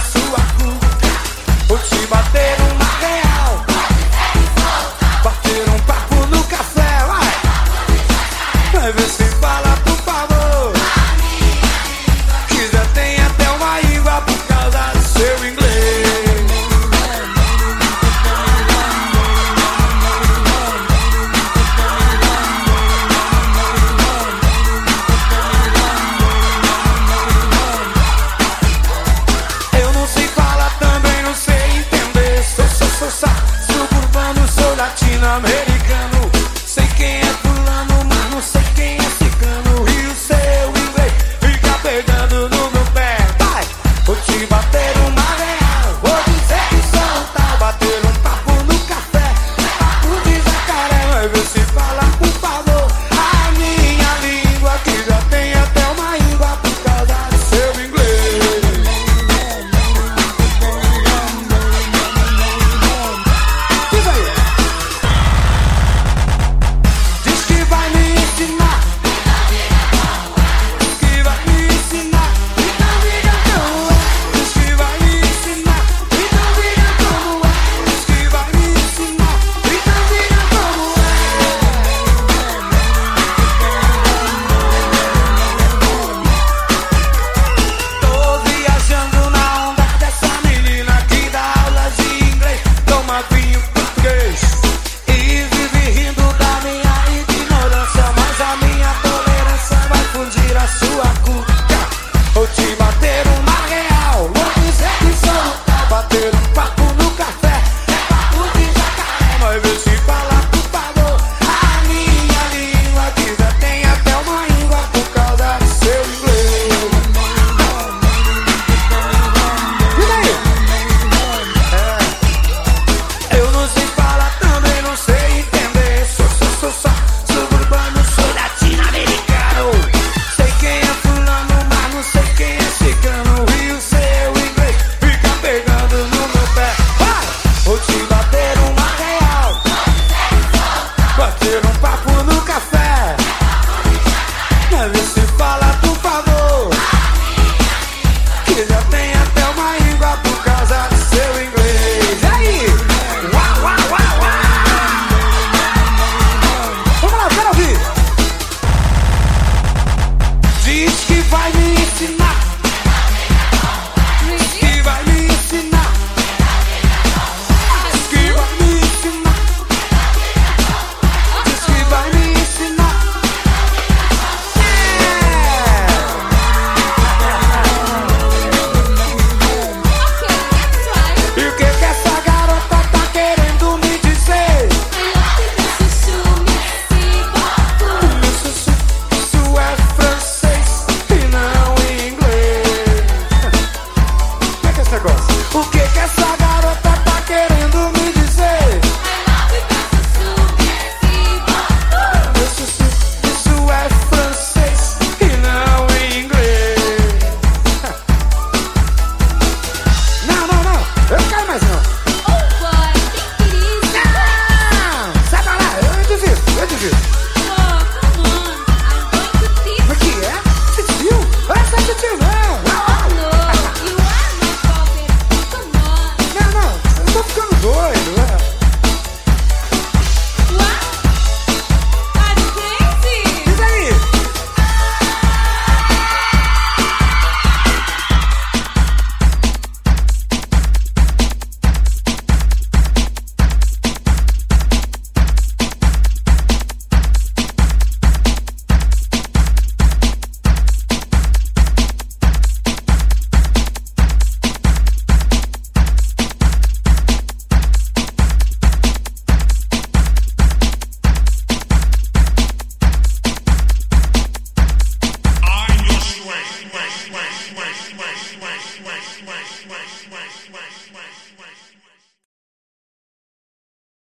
sua Porque